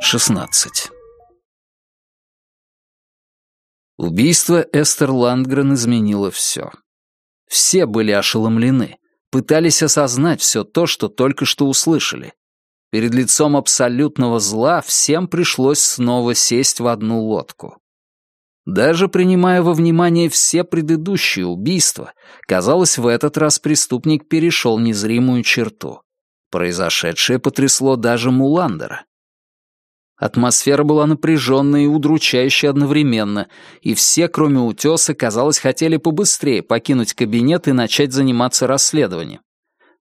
16. Убийство Эстер Ландгрен изменило все. Все были ошеломлены, пытались осознать все то, что только что услышали. Перед лицом абсолютного зла всем пришлось снова сесть в одну лодку. Даже принимая во внимание все предыдущие убийства, казалось, в этот раз преступник перешел незримую черту. Произошедшее потрясло даже Муландера. Атмосфера была напряженной и удручающей одновременно, и все, кроме утеса, казалось, хотели побыстрее покинуть кабинет и начать заниматься расследованием.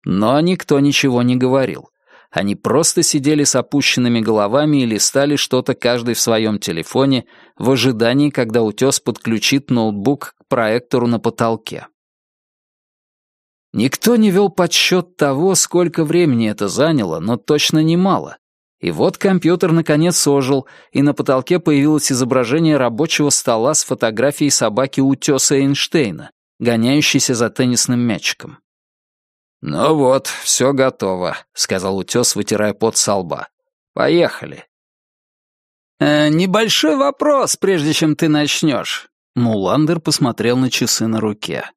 Но никто ничего не говорил. Они просто сидели с опущенными головами и листали что-то каждый в своем телефоне в ожидании, когда утес подключит ноутбук к проектору на потолке. Никто не вел подсчет того, сколько времени это заняло, но точно немало. И вот компьютер наконец ожил, и на потолке появилось изображение рабочего стола с фотографией собаки утеса Эйнштейна, гоняющейся за теннисным мячиком. «Ну вот, все готово», — сказал утес, вытирая пот со лба. «Поехали». «Э, «Небольшой вопрос, прежде чем ты начнешь». Муландер посмотрел на часы на руке.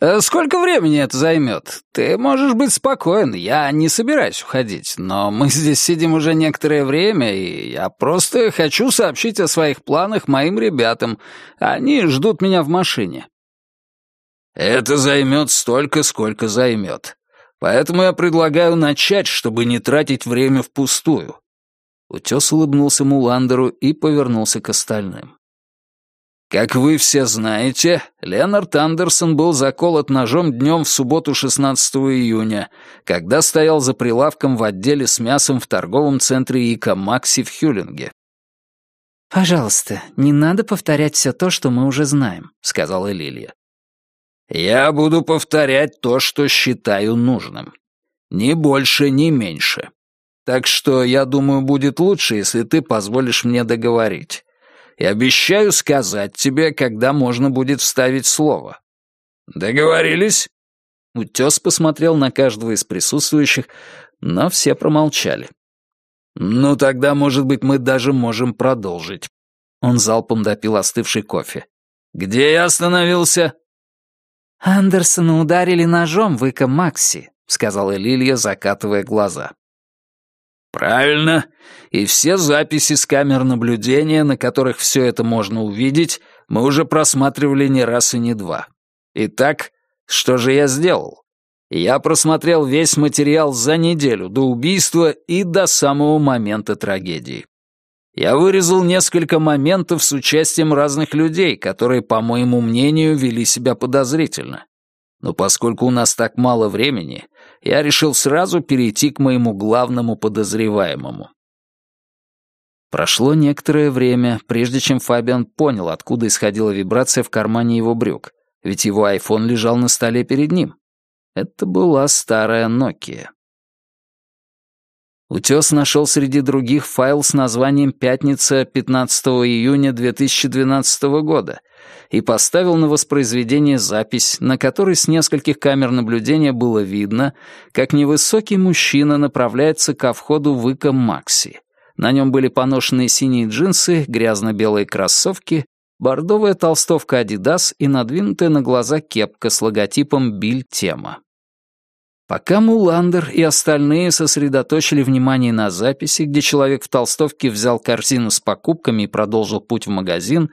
Э, «Сколько времени это займет? Ты можешь быть спокоен, я не собираюсь уходить, но мы здесь сидим уже некоторое время, и я просто хочу сообщить о своих планах моим ребятам. Они ждут меня в машине». «Это займет столько, сколько займет. Поэтому я предлагаю начать, чтобы не тратить время впустую». Утес улыбнулся Муландеру и повернулся к остальным. Как вы все знаете, Ленард Андерсон был заколот ножом днем в субботу 16 июня, когда стоял за прилавком в отделе с мясом в торговом центре Ика Макси в Хюлинге. «Пожалуйста, не надо повторять все то, что мы уже знаем», — сказала Лилия. «Я буду повторять то, что считаю нужным. Ни больше, ни меньше. Так что, я думаю, будет лучше, если ты позволишь мне договорить и обещаю сказать тебе, когда можно будет вставить слово. Договорились?» Утес посмотрел на каждого из присутствующих, но все промолчали. «Ну, тогда, может быть, мы даже можем продолжить». Он залпом допил остывший кофе. «Где я остановился?» «Андерсона ударили ножом в Ика Макси», — сказала Лилия, закатывая глаза. Правильно. И все записи с камер наблюдения, на которых все это можно увидеть, мы уже просматривали не раз и не два. Итак, что же я сделал? Я просмотрел весь материал за неделю до убийства и до самого момента трагедии. Я вырезал несколько моментов с участием разных людей, которые, по моему мнению, вели себя подозрительно. Но поскольку у нас так мало времени, я решил сразу перейти к моему главному подозреваемому. Прошло некоторое время, прежде чем Фабиан понял, откуда исходила вибрация в кармане его брюк, ведь его айфон лежал на столе перед ним. Это была старая Nokia. Утес нашел среди других файл с названием «Пятница 15 июня 2012 года» и поставил на воспроизведение запись, на которой с нескольких камер наблюдения было видно, как невысокий мужчина направляется ко входу в Ика Макси. На нем были поношенные синие джинсы, грязно-белые кроссовки, бордовая толстовка Adidas и надвинутая на глаза кепка с логотипом «Биль Тема». Пока Муландер и остальные сосредоточили внимание на записи, где человек в толстовке взял корзину с покупками и продолжил путь в магазин,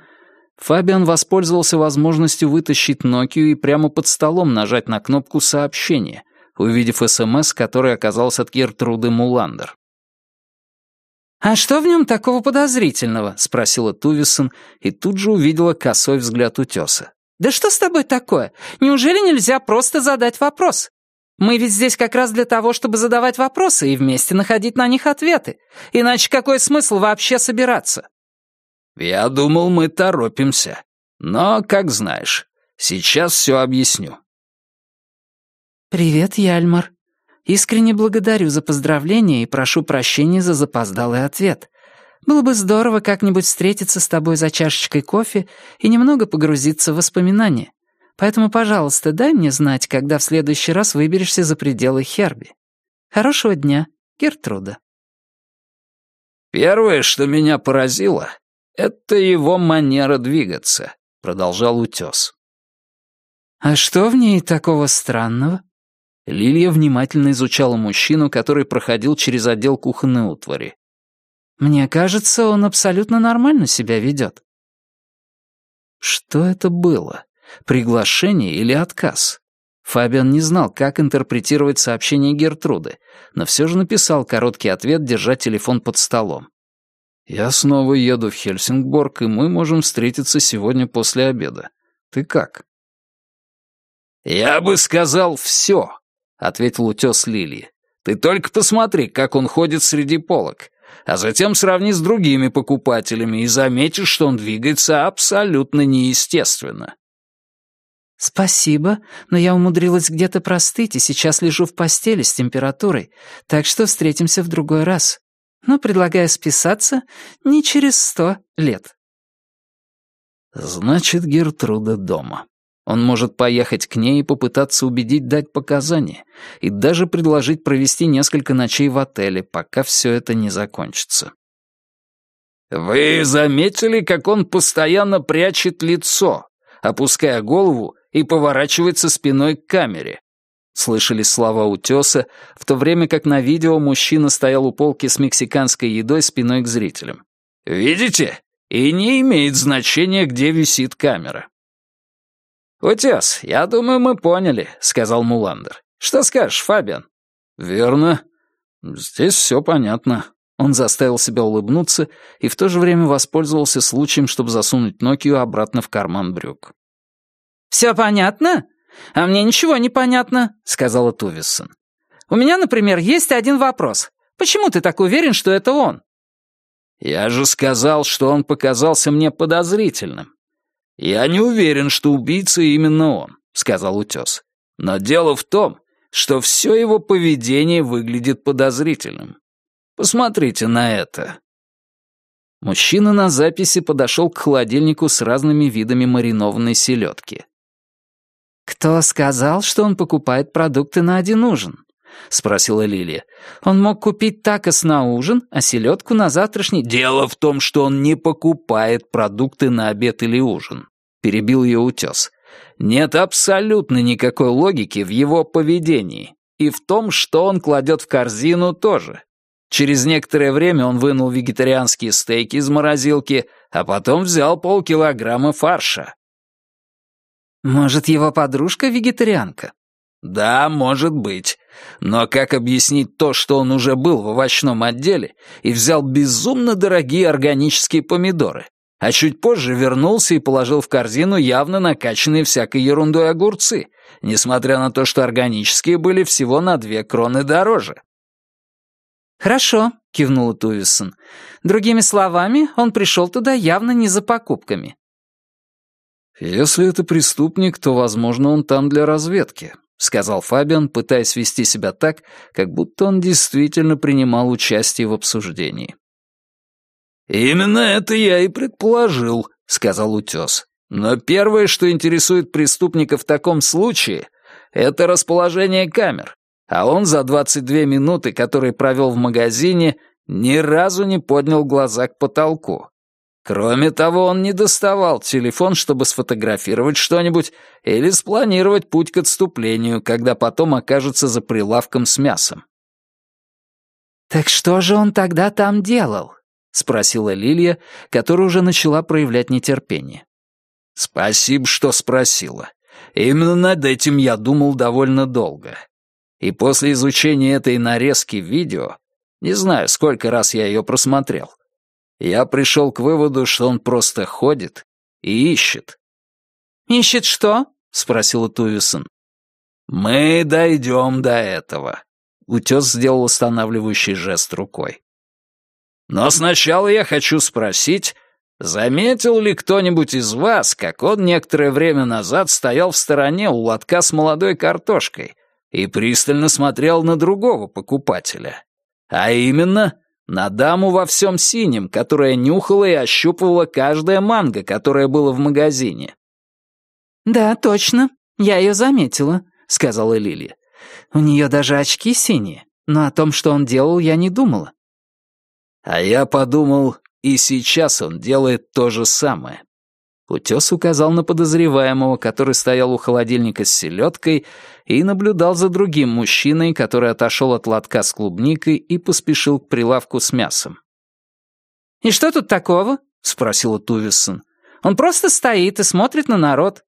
Фабиан воспользовался возможностью вытащить Нокию и прямо под столом нажать на кнопку «Сообщение», увидев СМС, который оказался от Гертруды Муландер. «А что в нем такого подозрительного?» — спросила Тувисон и тут же увидела косой взгляд утеса. «Да что с тобой такое? Неужели нельзя просто задать вопрос? Мы ведь здесь как раз для того, чтобы задавать вопросы и вместе находить на них ответы. Иначе какой смысл вообще собираться?» «Я думал, мы торопимся. Но, как знаешь, сейчас все объясню». «Привет, Яльмар. Искренне благодарю за поздравления и прошу прощения за запоздалый ответ. Было бы здорово как-нибудь встретиться с тобой за чашечкой кофе и немного погрузиться в воспоминания. Поэтому, пожалуйста, дай мне знать, когда в следующий раз выберешься за пределы Херби. Хорошего дня, Гертруда». Первое, что меня поразило, это его манера двигаться, продолжал утес. А что в ней такого странного? Лилия внимательно изучала мужчину, который проходил через отдел кухонной утвари. «Мне кажется, он абсолютно нормально себя ведет». Что это было? Приглашение или отказ? Фабиан не знал, как интерпретировать сообщение Гертруды, но все же написал короткий ответ, держа телефон под столом. «Я снова еду в Хельсингборг, и мы можем встретиться сегодня после обеда. Ты как?» «Я бы сказал все», — ответил утес Лилии. «Ты только посмотри, как он ходит среди полок, а затем сравни с другими покупателями и заметишь, что он двигается абсолютно неестественно». «Спасибо, но я умудрилась где-то простыть и сейчас лежу в постели с температурой, так что встретимся в другой раз. Но предлагаю списаться не через сто лет». «Значит, Гертруда дома». Он может поехать к ней и попытаться убедить дать показания, и даже предложить провести несколько ночей в отеле, пока все это не закончится. «Вы заметили, как он постоянно прячет лицо, опуская голову и поворачивается спиной к камере?» Слышали слова утеса, в то время как на видео мужчина стоял у полки с мексиканской едой спиной к зрителям. «Видите? И не имеет значения, где висит камера». «Утес, я думаю, мы поняли», — сказал Муландер. «Что скажешь, Фабиан?» «Верно. Здесь все понятно». Он заставил себя улыбнуться и в то же время воспользовался случаем, чтобы засунуть Нокию обратно в карман брюк. «Все понятно? А мне ничего не понятно», — сказала Тувиссон. «У меня, например, есть один вопрос. Почему ты так уверен, что это он?» «Я же сказал, что он показался мне подозрительным. «Я не уверен, что убийца именно он», — сказал утес. «Но дело в том, что все его поведение выглядит подозрительным. Посмотрите на это». Мужчина на записи подошел к холодильнику с разными видами маринованной селедки. «Кто сказал, что он покупает продукты на один ужин?» — спросила Лилия. «Он мог купить такос на ужин, а селедку на завтрашний...» «Дело в том, что он не покупает продукты на обед или ужин», — перебил ее утес. «Нет абсолютно никакой логики в его поведении. И в том, что он кладет в корзину тоже. Через некоторое время он вынул вегетарианские стейки из морозилки, а потом взял полкилограмма фарша». «Может, его подружка вегетарианка?» Да, может быть. Но как объяснить то, что он уже был в овощном отделе и взял безумно дорогие органические помидоры, а чуть позже вернулся и положил в корзину явно накачанные всякой ерундой огурцы, несмотря на то, что органические были всего на две кроны дороже? «Хорошо», — кивнула Тувисон. «Другими словами, он пришел туда явно не за покупками». «Если это преступник, то, возможно, он там для разведки», — сказал Фабиан, пытаясь вести себя так, как будто он действительно принимал участие в обсуждении. «Именно это я и предположил», — сказал утес. «Но первое, что интересует преступника в таком случае, это расположение камер, а он за 22 минуты, которые провел в магазине, ни разу не поднял глаза к потолку. Кроме того, он не доставал телефон, чтобы сфотографировать что-нибудь или спланировать путь к отступлению, когда потом окажется за прилавком с мясом. «Так что же он тогда там делал?» — спросила Лилия, которая уже начала проявлять нетерпение. «Спасибо, что спросила. Именно над этим я думал довольно долго. И после изучения этой нарезки видео, не знаю, сколько раз я ее просмотрел, я пришел к выводу, что он просто ходит и ищет. «Ищет что?» — спросила Тувисон. «Мы дойдем до этого», — утес сделал останавливающий жест рукой. «Но сначала я хочу спросить, заметил ли кто-нибудь из вас, как он некоторое время назад стоял в стороне у лотка с молодой картошкой и пристально смотрел на другого покупателя? А именно, на даму во всем синем, которая нюхала и ощупывала каждое манго, которое было в магазине. «Да, точно. Я ее заметила», — сказала Лилия. «У нее даже очки синие, но о том, что он делал, я не думала». А я подумал, и сейчас он делает то же самое. Утес указал на подозреваемого, который стоял у холодильника с селедкой, и наблюдал за другим мужчиной, который отошел от лотка с клубникой и поспешил к прилавку с мясом. «И что тут такого?» — спросила Тувиссон. «Он просто стоит и смотрит на народ».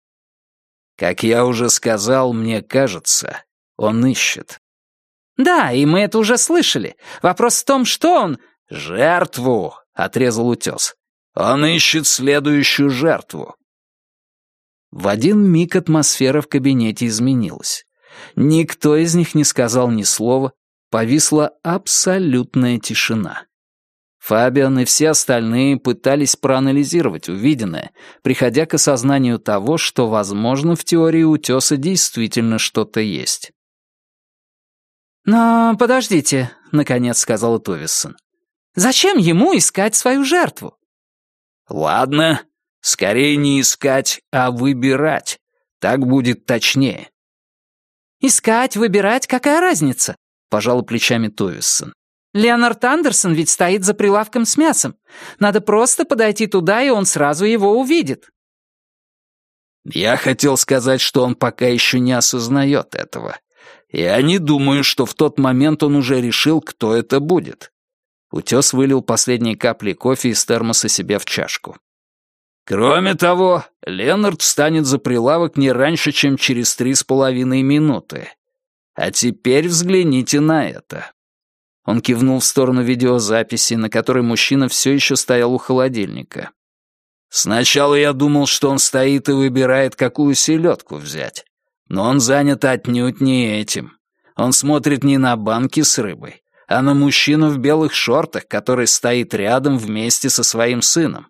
«Как я уже сказал, мне кажется, он ищет». «Да, и мы это уже слышали. Вопрос в том, что он...» «Жертву!» — отрезал утес. Он ищет следующую жертву. В один миг атмосфера в кабинете изменилась. Никто из них не сказал ни слова, повисла абсолютная тишина. Фабиан и все остальные пытались проанализировать увиденное, приходя к осознанию того, что, возможно, в теории утеса действительно что-то есть. «Но подождите», — наконец сказал Товиссон. «Зачем ему искать свою жертву? Ладно, скорее не искать, а выбирать. Так будет точнее. «Искать, выбирать, какая разница?» — пожал плечами Товиссон. «Леонард Андерсон ведь стоит за прилавком с мясом. Надо просто подойти туда, и он сразу его увидит». Я хотел сказать, что он пока еще не осознает этого. Я не думаю, что в тот момент он уже решил, кто это будет. Утес вылил последние капли кофе из термоса себе в чашку. Кроме того, Ленард встанет за прилавок не раньше, чем через три с половиной минуты. А теперь взгляните на это. Он кивнул в сторону видеозаписи, на которой мужчина все еще стоял у холодильника. Сначала я думал, что он стоит и выбирает, какую селедку взять. Но он занят отнюдь не этим. Он смотрит не на банки с рыбой, а на мужчину в белых шортах, который стоит рядом вместе со своим сыном.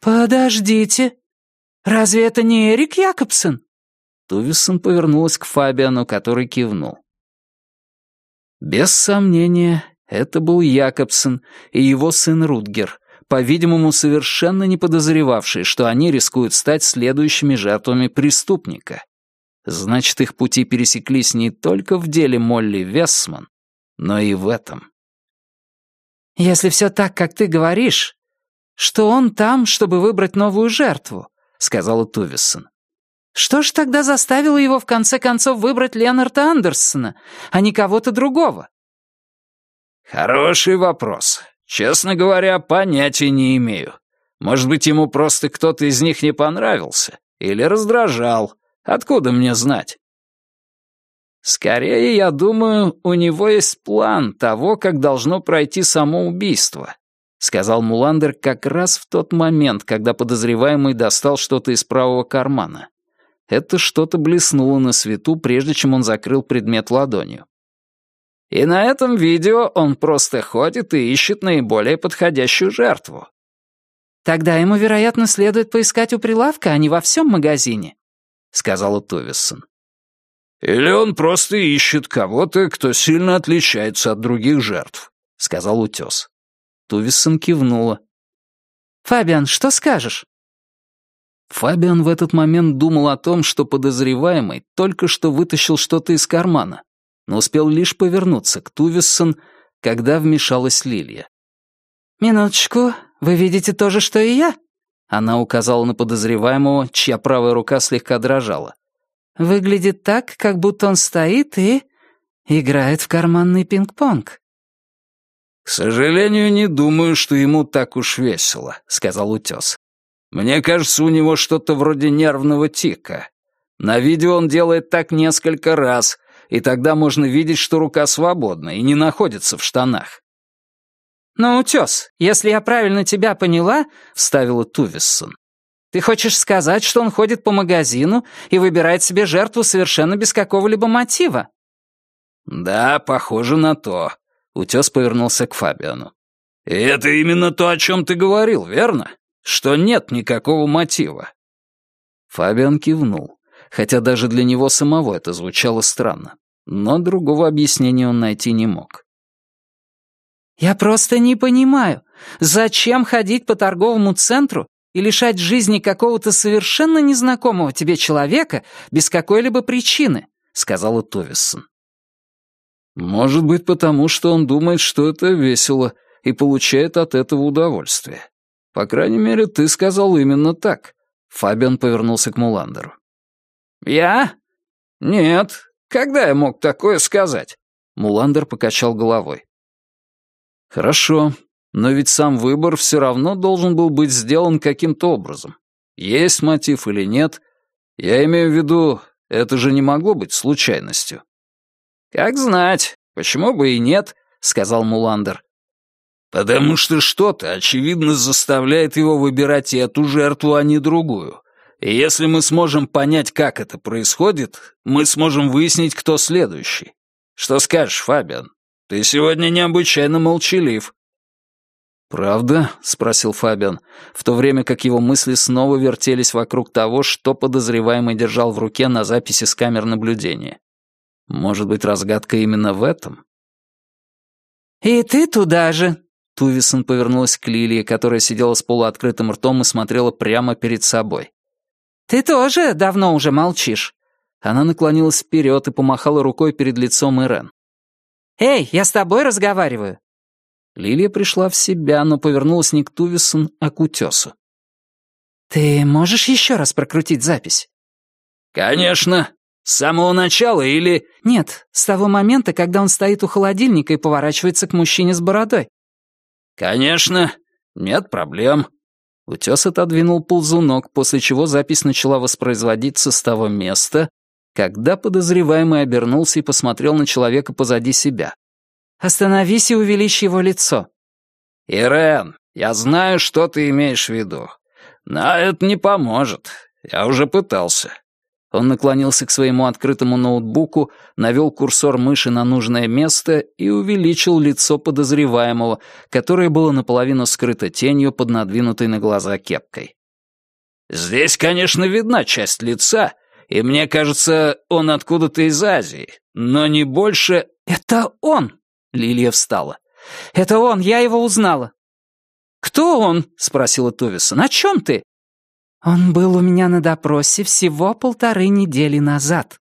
«Подождите, разве это не Эрик Якобсон?» Тувисон повернулась к Фабиану, который кивнул. Без сомнения, это был Якобсон и его сын Рутгер, по-видимому, совершенно не подозревавшие, что они рискуют стать следующими жертвами преступника. Значит, их пути пересеклись не только в деле Молли Вессман, но и в этом. «Если все так, как ты говоришь, что он там, чтобы выбрать новую жертву», — сказала Тувисон. «Что ж тогда заставило его в конце концов выбрать Леонарда Андерсона, а не кого-то другого?» «Хороший вопрос. Честно говоря, понятия не имею. Может быть, ему просто кто-то из них не понравился или раздражал. Откуда мне знать?» Скорее, я думаю, у него есть план того, как должно пройти само убийство, сказал Муландер как раз в тот момент, когда подозреваемый достал что-то из правого кармана. Это что-то блеснуло на свету, прежде чем он закрыл предмет ладонью. И на этом видео он просто ходит и ищет наиболее подходящую жертву. «Тогда ему, вероятно, следует поискать у прилавка, а не во всем магазине», — сказала Тувиссон. «Или он просто ищет кого-то, кто сильно отличается от других жертв», — сказал утес. Тувисон кивнула. «Фабиан, что скажешь?» Фабиан в этот момент думал о том, что подозреваемый только что вытащил что-то из кармана, но успел лишь повернуться к Тувиссон, когда вмешалась Лилия. «Минуточку, вы видите то же, что и я?» Она указала на подозреваемого, чья правая рука слегка дрожала. Выглядит так, как будто он стоит и играет в карманный пинг-понг. «К сожалению, не думаю, что ему так уж весело», — сказал утес. «Мне кажется, у него что-то вроде нервного тика. На видео он делает так несколько раз, и тогда можно видеть, что рука свободна и не находится в штанах». «Но, утес, если я правильно тебя поняла», — вставила Тувиссон, ты хочешь сказать, что он ходит по магазину и выбирает себе жертву совершенно без какого-либо мотива?» «Да, похоже на то», — утес повернулся к Фабиану. «И это именно то, о чем ты говорил, верно? Что нет никакого мотива». Фабиан кивнул, хотя даже для него самого это звучало странно, но другого объяснения он найти не мог. «Я просто не понимаю, зачем ходить по торговому центру и лишать жизни какого-то совершенно незнакомого тебе человека без какой-либо причины», — сказала Товиссон. Может быть, потому что он думает, что это весело, и получает от этого удовольствие. По крайней мере, ты сказал именно так. Фабиан повернулся к Муландеру. «Я? Нет. Когда я мог такое сказать?» Муландер покачал головой. «Хорошо, но ведь сам выбор все равно должен был быть сделан каким-то образом. Есть мотив или нет, я имею в виду, это же не могло быть случайностью». «Как знать, почему бы и нет», — сказал Муландер. «Потому что что-то, очевидно, заставляет его выбирать эту жертву, а не другую. И если мы сможем понять, как это происходит, мы сможем выяснить, кто следующий. Что скажешь, Фабиан? Ты сегодня необычайно молчалив». «Правда?» — спросил Фабиан, в то время как его мысли снова вертелись вокруг того, что подозреваемый держал в руке на записи с камер наблюдения. Может быть, разгадка именно в этом? «И ты туда же!» Тувисон повернулась к Лилии, которая сидела с полуоткрытым ртом и смотрела прямо перед собой. «Ты тоже давно уже молчишь?» Она наклонилась вперед и помахала рукой перед лицом Ирен. «Эй, я с тобой разговариваю!» Лилия пришла в себя, но повернулась не к Тувисон, а к утесу. «Ты можешь еще раз прокрутить запись?» «Конечно. С самого начала или...» «Нет, с того момента, когда он стоит у холодильника и поворачивается к мужчине с бородой». «Конечно. Нет проблем». Утес отодвинул ползунок, после чего запись начала воспроизводиться с того места, когда подозреваемый обернулся и посмотрел на человека позади себя. «Остановись и увеличь его лицо». «Ирен, я знаю, что ты имеешь в виду. Но это не поможет. Я уже пытался». Он наклонился к своему открытому ноутбуку, навел курсор мыши на нужное место и увеличил лицо подозреваемого, которое было наполовину скрыто тенью под надвинутой на глаза кепкой. «Здесь, конечно, видна часть лица, и мне кажется, он откуда-то из Азии, но не больше...» «Это он!» — Лилия встала. «Это он, я его узнала». «Кто он?» — спросила Тувисон. «О чем ты?» «Он был у меня на допросе всего полторы недели назад»,